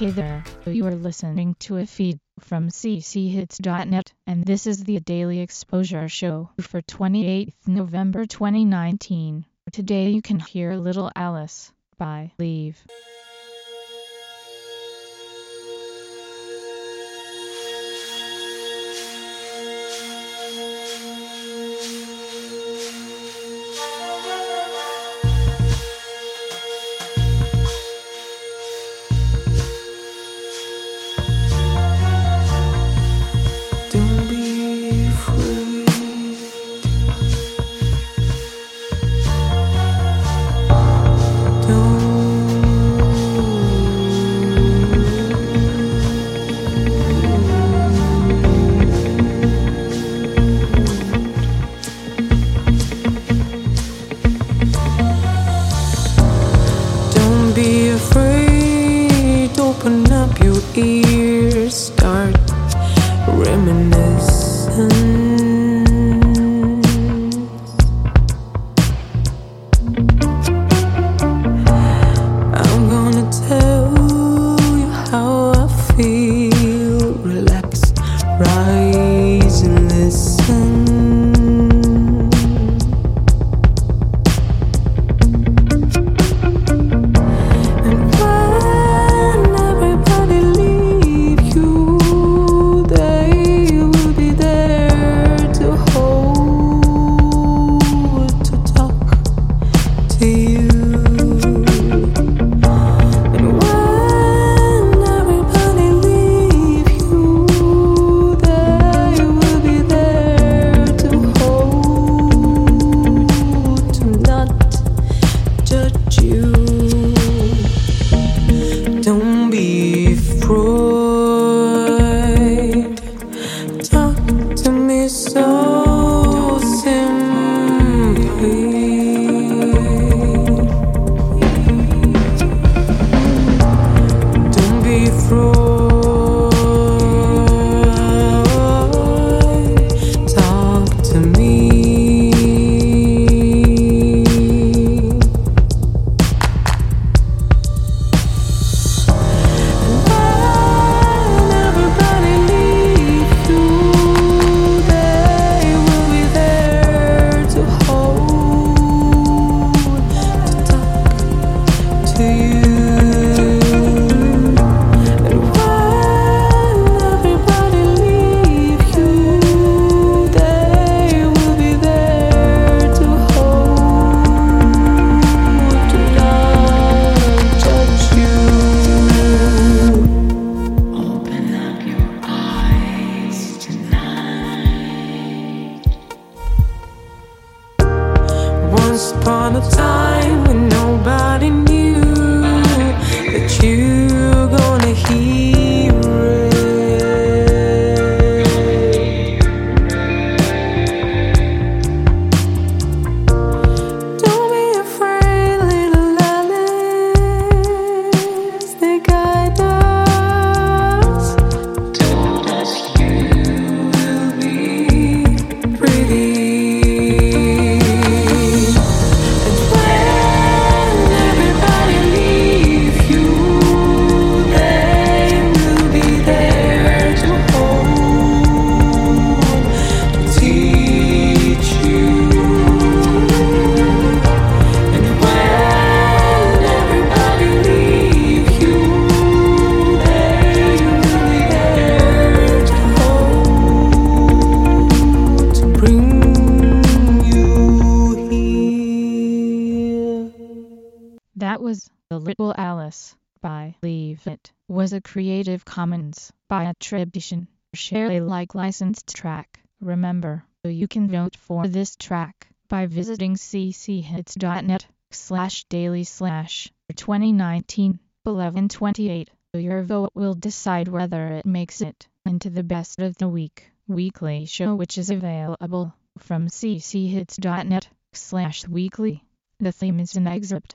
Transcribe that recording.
Hey there, you are listening to a feed from cchits.net, and this is the Daily Exposure Show for 28th November 2019. Today you can hear Little Alice by Leave. Ears. Start reminiscing. I'm gonna tell you how I feel. Simply. Upon a time when That was The Little Alice by Leave It was a Creative Commons by attribution, share Alike licensed track. Remember, you can vote for this track by visiting cchits.net slash daily slash 2019 1128. Your vote will decide whether it makes it into the best of the week weekly show which is available from cchits.net slash weekly. The theme is an excerpt